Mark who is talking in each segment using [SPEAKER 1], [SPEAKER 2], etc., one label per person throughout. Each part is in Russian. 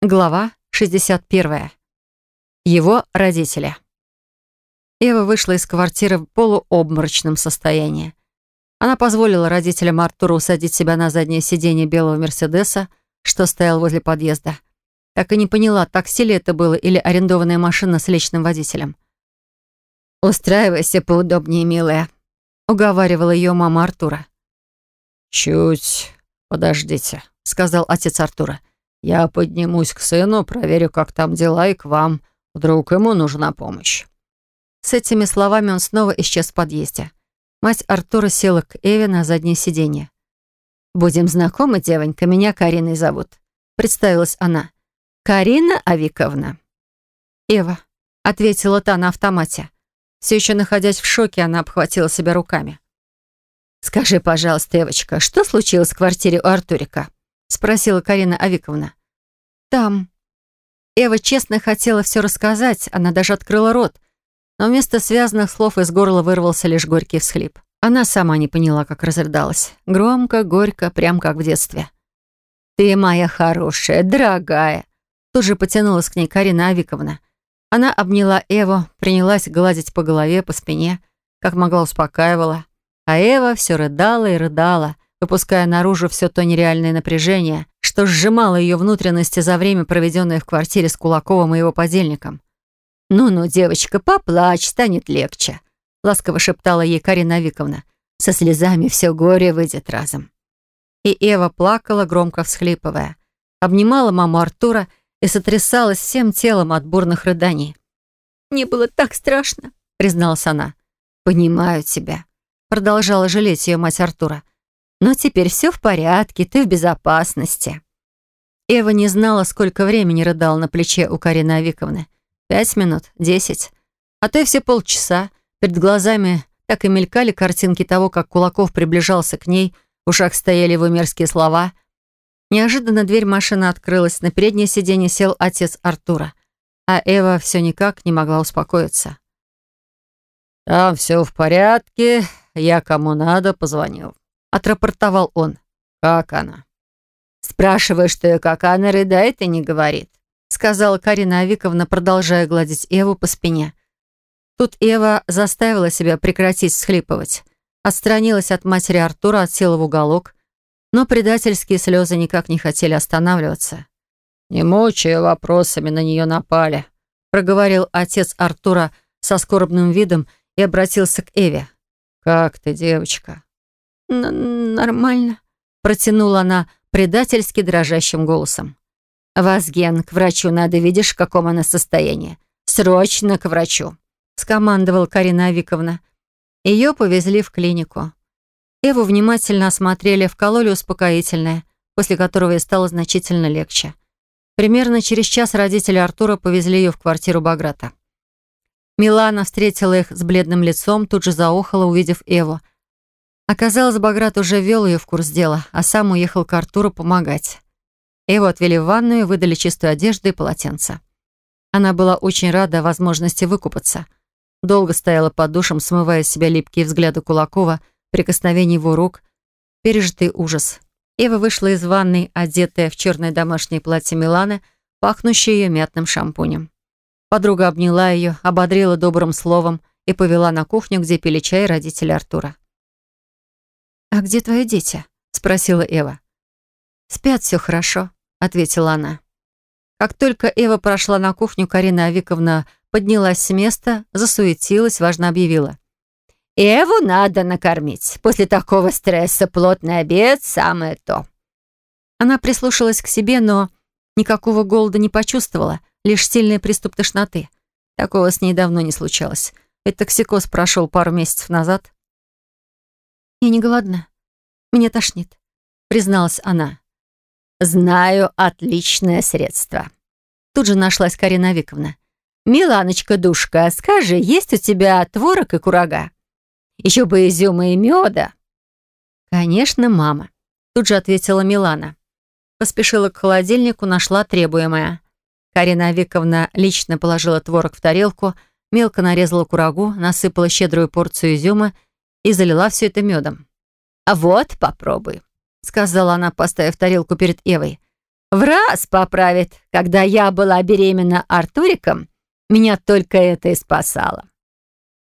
[SPEAKER 1] Глава 61. Его родители. Ева вышла из квартиры в полуобморочном состоянии. Она позволила родителям Артура усадить себя на заднее сиденье белого Мерседеса, что стоял возле подъезда. Так и не поняла, такси ли это было или арендованная машина с личным водителем. «Устраивайся поудобнее, милая», — уговаривала ее мама Артура.
[SPEAKER 2] «Чуть подождите», — сказал отец Артура. Я поднимусь к сыну, проверю, как там дела, и к вам. Вдруг ему нужна помощь».
[SPEAKER 1] С этими словами он снова исчез в подъезде. Мать Артура села к Эве на заднее сиденье. «Будем знакомы, девонька, меня Кариной зовут», — представилась она. «Карина Авиковна». «Эва», — ответила та на автомате. Все еще находясь в шоке, она обхватила себя руками. «Скажи, пожалуйста, Эвочка, что случилось в квартире у Артурика?» — спросила Карина Авиковна. «Там». Эва честно хотела все рассказать, она даже открыла рот, но вместо связанных слов из горла вырвался лишь горький всхлип. Она сама не поняла, как разрыдалась. Громко, горько, прям как в детстве. «Ты моя хорошая, дорогая!» Тут же потянулась к ней Карина Авиковна. Она обняла Эву, принялась гладить по голове, по спине, как могла успокаивала. А Эва все рыдала и рыдала — выпуская наружу все то нереальное напряжение, что сжимало ее внутренности за время, проведенное в квартире с Кулаковым и его подельником. «Ну-ну, девочка, поплачь, станет легче», — ласково шептала ей Карина Виковна. «Со слезами все горе выйдет разом». И Эва плакала, громко всхлипывая. Обнимала маму Артура и сотрясалась всем телом от бурных рыданий. «Мне было так страшно», — призналась она. «Понимаю тебя», — продолжала жалеть ее мать Артура. Но теперь все в порядке, ты в безопасности». Эва не знала, сколько времени рыдал на плече у Карины Авиковны. Пять минут, десять, а то и все полчаса. Перед глазами так и мелькали картинки того, как Кулаков приближался к ней, в ушах стояли его мерзкие слова. Неожиданно дверь машины открылась, на переднее сиденье сел отец Артура, а Эва все никак не могла успокоиться.
[SPEAKER 2] «Там все в порядке, я кому надо позвонил», —
[SPEAKER 1] отрапортовал он.
[SPEAKER 2] «Как она?»
[SPEAKER 1] «Спрашиваю, что и как она рыдает и не говорит», — сказала Карина Авиковна, продолжая гладить Эву по спине. Тут Эва заставила себя прекратить всхлипывать. Отстранилась от матери Артура, отсела в уголок, но предательские слезы никак не хотели останавливаться.
[SPEAKER 2] «Не мучая вопросами, на нее напали», — проговорил отец Артура со скорбным видом и обратился к Эве. «Как ты, девочка?»
[SPEAKER 1] «Нормально», — протянула она предательски дрожащим голосом. «Вазген, к врачу надо, видишь, в каком она состоянии. Срочно к врачу», — скомандовала Карина Авиковна. Ее повезли в клинику. Эву внимательно осмотрели, вкололи успокоительное, после которого ей стало значительно легче. Примерно через час родители Артура повезли ее в квартиру Баграта. Милана встретила их с бледным лицом, тут же заохала, увидев Эву — Оказалось, Баграт уже ввел ее в курс дела, а сам уехал к Артуру помогать. Эву отвели в ванную, выдали чистую одежду и полотенце. Она была очень рада возможности выкупаться. Долго стояла под душем, смывая с себя липкие взгляды Кулакова, прикосновение его рук, пережитый ужас. Эва вышла из ванной, одетая в черное домашнее платье Миланы, пахнущее ее мятным шампунем. Подруга обняла ее, ободрила добрым словом и повела на кухню, где пили чай родители Артура. «А где твои дети?» — спросила Эва. «Спят все хорошо», — ответила она. Как только Эва прошла на кухню, Карина Авиковна поднялась с места, засуетилась, важно объявила. «Эву надо накормить. После такого стресса плотный обед — самое то». Она прислушалась к себе, но никакого голода не почувствовала, лишь сильный приступ тошноты. Такого с ней давно не случалось. Ведь токсикоз прошел пару месяцев назад. «Я не голодна. Меня тошнит», — призналась она.
[SPEAKER 3] «Знаю отличное средство».
[SPEAKER 1] Тут же нашлась Карина Виковна.
[SPEAKER 3] «Миланочка-душка, скажи, есть у тебя творог и курага? Еще бы изюма и меда?»
[SPEAKER 1] «Конечно, мама», — тут же ответила Милана. Поспешила к холодильнику, нашла требуемое. Карина Виковна лично положила творог в тарелку, мелко нарезала курагу, насыпала щедрую порцию изюма и залила все это медом.
[SPEAKER 3] «А вот, попробуй», — сказала она, поставив тарелку перед Эвой. в раз поправит. Когда я была беременна Артуриком, меня только это и спасало».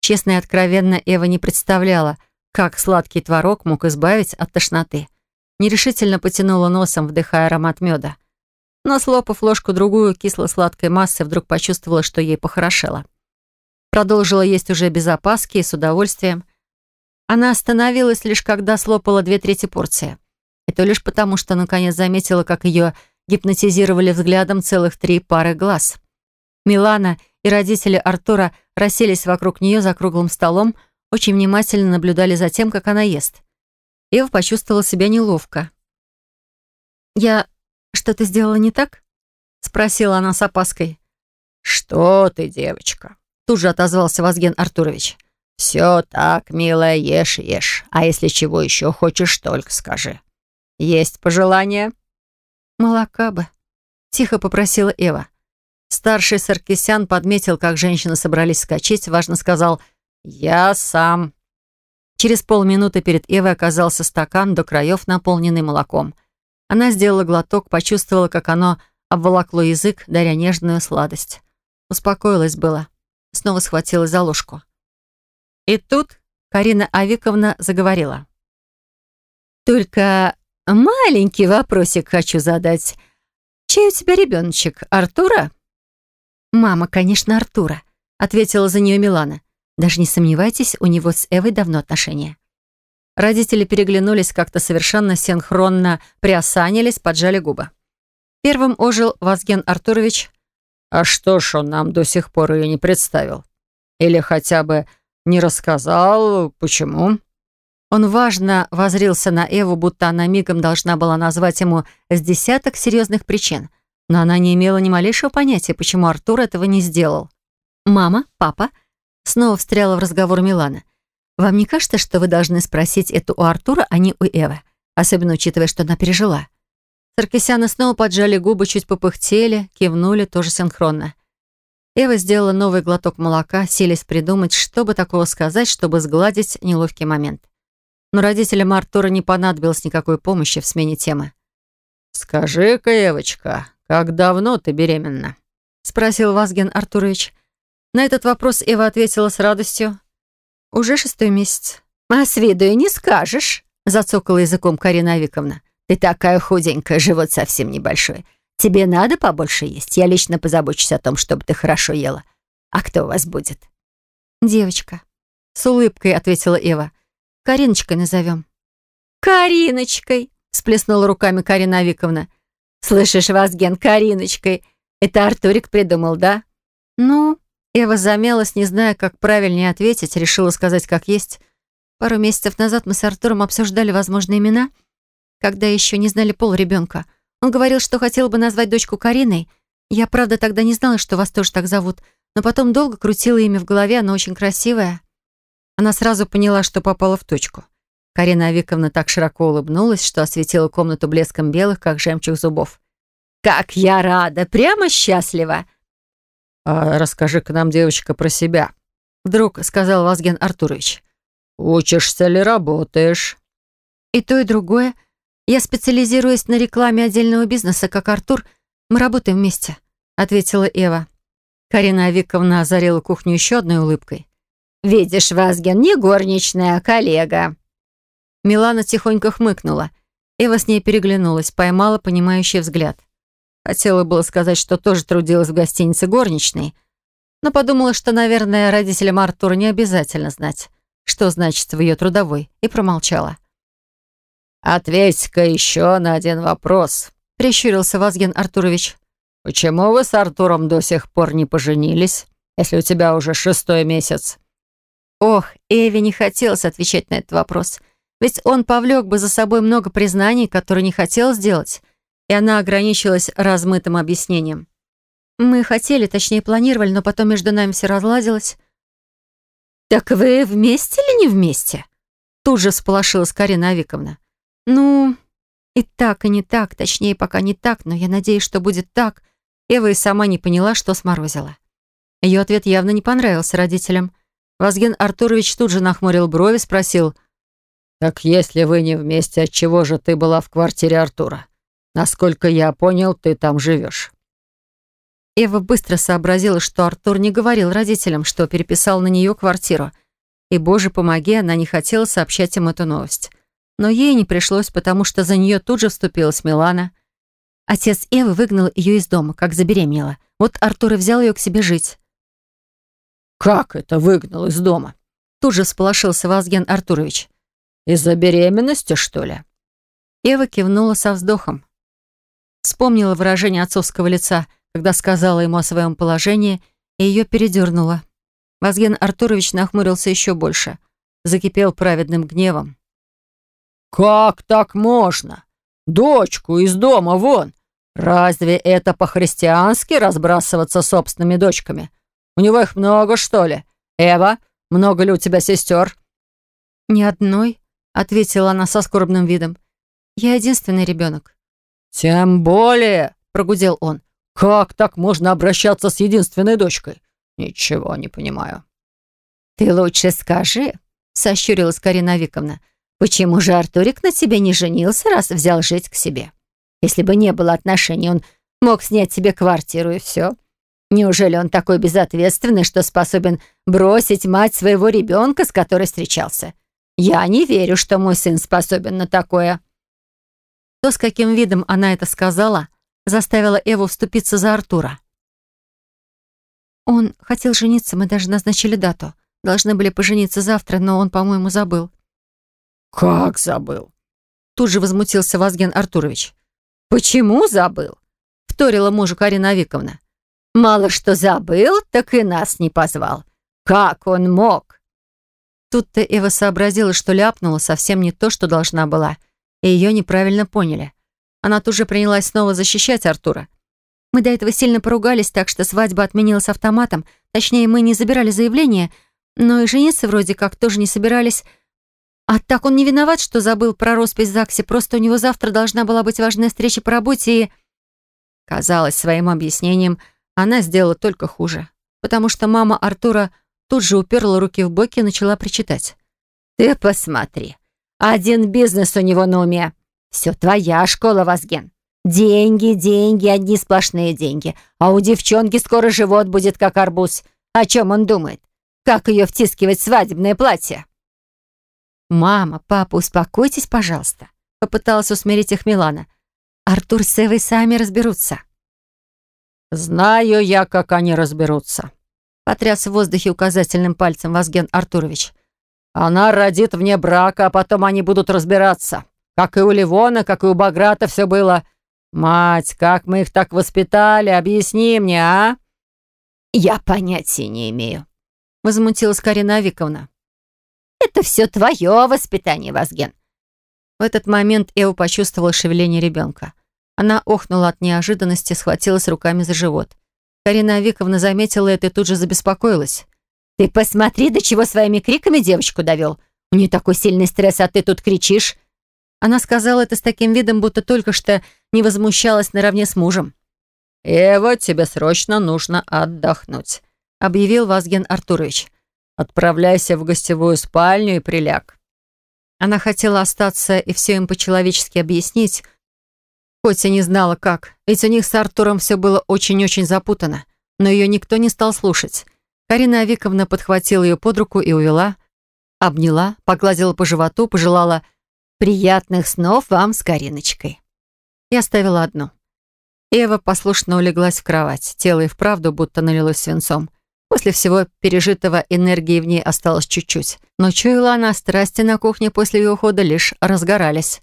[SPEAKER 1] Честно и откровенно Эва не представляла, как сладкий творог мог избавить от тошноты. Нерешительно потянула носом, вдыхая аромат меда. Но, слопав ложку-другую кисло-сладкой массы, вдруг почувствовала, что ей похорошело. Продолжила есть уже без опаски и с удовольствием. Она остановилась лишь когда слопала две трети порции. И то лишь потому, что наконец заметила, как ее гипнотизировали взглядом целых три пары глаз. Милана и родители Артура расселись вокруг нее за круглым столом, очень внимательно наблюдали за тем, как она ест. Ева почувствовала себя неловко. «Я что-то сделала не так?» — спросила она с опаской.
[SPEAKER 2] «Что ты, девочка?» — тут же отозвался Вазген Артурович. «Все так, милая, ешь, ешь. А если чего еще хочешь, только скажи. Есть пожелание?»
[SPEAKER 1] «Молока бы», — тихо попросила Эва. Старший Саркисян подметил, как женщины собрались скачать, важно сказал «Я сам». Через полминуты перед Эвой оказался стакан до краев, наполненный молоком. Она сделала глоток, почувствовала, как оно обволокло язык, даря нежную сладость. Успокоилась было. Снова схватилась за ложку. И тут Карина Авиковна заговорила.
[SPEAKER 3] «Только маленький вопросик хочу задать. Чей у тебя ребеночек, Артура?»
[SPEAKER 1] «Мама, конечно, Артура», — ответила за нее Милана. «Даже не сомневайтесь, у него с Эвой давно отношения». Родители переглянулись как-то совершенно синхронно, приосанились, поджали губы. Первым ожил Вазген Артурович.
[SPEAKER 2] «А что ж он нам до сих пор ее не представил? Или хотя бы не рассказал, почему?»
[SPEAKER 1] Он важно возрился на Эву, будто она мигом должна была назвать ему с десяток серьезных причин. Но она не имела ни малейшего понятия, почему Артур этого не сделал. «Мама, папа?» Снова встряла в разговор Милана. «Вам не кажется, что вы должны спросить это у Артура, а не у Эвы? Особенно учитывая, что она пережила». Саркисяны снова поджали губы, чуть попыхтели, кивнули, тоже синхронно. Эва сделала новый глоток молока, селись придумать, что бы такого сказать, чтобы сгладить неловкий момент. Но родителям Артура не понадобилось никакой помощи в смене темы.
[SPEAKER 2] «Скажи-ка, Эвочка, как давно ты беременна?»
[SPEAKER 1] — спросил Вазген Артурович. На этот вопрос Эва ответила с радостью. «Уже шестой месяц».
[SPEAKER 3] «А с виду и не скажешь», — зацокала языком Карина Авиковна. «Ты такая худенькая, живот совсем небольшой. Тебе надо побольше есть. Я лично позабочусь о том, чтобы ты хорошо ела. А кто у вас будет?»
[SPEAKER 1] «Девочка», — с улыбкой ответила Эва. «Кариночкой назовем».
[SPEAKER 3] «Кариночкой!» — сплеснула руками Карина Авиковна. «Слышишь, Вазген, Кариночкой. Это Артурик придумал, да?»
[SPEAKER 1] «Ну...» Эва замялась, не зная, как правильнее ответить, решила сказать как есть. Пару месяцев назад мы с Артуром обсуждали возможные имена, когда еще не знали пол ребенка. Он говорил, что хотел бы назвать дочку Кариной. Я, правда, тогда не знала, что вас тоже так зовут, но потом долго крутила имя в голове, оно очень красивое. Она сразу поняла, что попала в точку. Карина Авиковна так широко улыбнулась, что осветила комнату блеском белых, как жемчуг зубов.
[SPEAKER 3] «Как я рада! Прямо счастлива!»
[SPEAKER 2] «А расскажи-ка нам, девочка, про себя», —
[SPEAKER 1] вдруг сказал Вазген Артурович.
[SPEAKER 2] «Учишься ли работаешь?»
[SPEAKER 1] «И то, и другое. Я специализируюсь на рекламе отдельного бизнеса, как Артур. Мы работаем вместе», — ответила Эва. Карина Авиковна озарила кухню еще одной улыбкой.
[SPEAKER 3] «Видишь, Вазген, не горничная, а коллега».
[SPEAKER 1] Милана тихонько хмыкнула. Эва с ней переглянулась, поймала понимающий взгляд. Хотела было сказать, что тоже трудилась в гостинице горничной, но подумала, что, наверное, родителям Артура не обязательно знать, что значит в ее трудовой, и промолчала.
[SPEAKER 2] «Ответь-ка еще на один вопрос», — прищурился Вазген Артурович. «Почему вы с Артуром до сих пор не поженились, если у тебя уже шестой месяц?»
[SPEAKER 1] Ох, Эви не хотелось отвечать на этот вопрос, ведь он повлек бы за собой много признаний, которые не хотел сделать, и она ограничилась размытым объяснением. «Мы хотели, точнее планировали, но потом между нами все разладилось».
[SPEAKER 3] «Так вы вместе или не вместе?»
[SPEAKER 1] Тут же всполошилась Карина Авиковна. «Ну, и так, и не так, точнее, пока не так, но я надеюсь, что будет так». Эва и сама не поняла, что сморозила. Ее ответ явно не понравился родителям. Вазген Артурович тут же нахмурил брови, спросил,
[SPEAKER 2] «Так если вы не вместе, отчего же ты была в квартире Артура? Насколько я понял, ты там живешь».
[SPEAKER 1] Эва быстро сообразила, что Артур не говорил родителям, что переписал на нее квартиру. И, боже, помоги, она не хотела сообщать им эту новость. Но ей не пришлось, потому что за нее тут же вступилась Милана. Отец Эвы выгнал ее из дома, как забеременела. Вот Артур и взял ее к себе жить.
[SPEAKER 2] «Как это выгнал из дома?»
[SPEAKER 1] Тут же всполошился Вазген Артурович.
[SPEAKER 2] «Из-за беременности, что ли?»
[SPEAKER 1] Эва кивнула со вздохом. Вспомнила выражение отцовского лица, когда сказала ему о своем положении, и ее передернула. Вазген Артурович нахмурился еще больше, закипел праведным гневом.
[SPEAKER 2] «Как так можно? Дочку из дома вон! Разве это по-христиански разбрасываться собственными дочками? У него их много, что ли? Эва, много ли у тебя сестер?»
[SPEAKER 1] «Ни одной», — ответила она со скорбным видом. «Я единственный ребенок».
[SPEAKER 2] «Тем более», — прогудел он, «как так можно обращаться с единственной дочкой? Ничего не понимаю».
[SPEAKER 3] «Ты лучше скажи», — сощурилась Карина Виковна, «почему же Артурик на тебе не женился, раз взял жить к себе? Если бы не было отношений, он мог снять себе квартиру и все. Неужели он такой безответственный, что способен бросить мать своего ребенка, с которой встречался? Я не верю, что мой сын способен на такое».
[SPEAKER 1] То, с каким видом она это сказала, заставило Эву вступиться за Артура. Он хотел жениться, мы даже назначили дату. Должны были пожениться завтра, но он, по-моему, забыл.
[SPEAKER 2] «Как забыл?»
[SPEAKER 1] Тут же возмутился Вазген Артурович.
[SPEAKER 3] «Почему забыл?» — вторила мужу Карина Виковна. Мало что забыл, так и нас не позвал. Как он мог?
[SPEAKER 1] Тут-то Эва сообразила, что ляпнула совсем не то, что должна была, и ее неправильно поняли. Она тут же принялась снова защищать Артура. Мы до этого сильно поругались, так что свадьба отменилась автоматом. Точнее, мы не забирали заявление, но и жениться вроде как тоже не собирались. А так он не виноват, что забыл про роспись в ЗАГСе, просто у него завтра должна была быть важная встреча по работе и... Казалось, своим объяснением она сделала только хуже, потому что мама Артура тут же уперла руки в боки и начала причитать.
[SPEAKER 3] «Ты посмотри, один бизнес у него на уме. Все твоя школа, Вазген. Деньги, деньги, одни сплошные деньги. А у девчонки скоро живот будет, как арбуз. О чем он думает? Как ее втискивать в свадебное платье?»
[SPEAKER 1] «Мама, папа, успокойтесь, пожалуйста», — попыталась усмирить их Милана. «Артур с Эвой сами разберутся».
[SPEAKER 2] «Знаю я, как они разберутся», —
[SPEAKER 1] потряс в воздухе указательным пальцем Вазген Артурович.
[SPEAKER 2] «Она родит вне брака, а потом они будут разбираться. Как и у Ливона, как и у Баграта все было. Мать, как мы их так воспитали, объясни мне, а?»
[SPEAKER 3] «Я понятия не имею», —
[SPEAKER 1] возмутилась Карина Авиковна.
[SPEAKER 3] «Это все твое воспитание, Вазген».
[SPEAKER 1] В этот момент Эва почувствовала шевеление ребенка. Она охнула от неожиданности, схватилась руками за живот. Карина Виковна заметила это и тут же забеспокоилась.
[SPEAKER 3] «Ты посмотри, до чего своими криками девочку довел. У нее такой сильный стресс, а ты тут кричишь».
[SPEAKER 1] Она сказала это с таким видом, будто только что не возмущалась наравне с мужем.
[SPEAKER 2] «Эва, тебе срочно нужно отдохнуть», — объявил Вазген Артурович. «Отправляйся в гостевую спальню и приляг».
[SPEAKER 1] Она хотела остаться и все им по-человечески объяснить, Хоть и не знала, как, ведь у них с Артуром все было очень-очень запутано, но ее никто не стал слушать. Карина Авиковна подхватила ее под руку и увела, обняла, погладила по животу, пожелала «приятных снов вам с Кариночкой». Я оставила одну. Эва послушно улеглась в кровать, тело и вправду будто налилось свинцом. После всего пережитого энергии в ней осталось чуть-чуть. Но чуяла она, страсти на кухне после ее ухода лишь разгорались.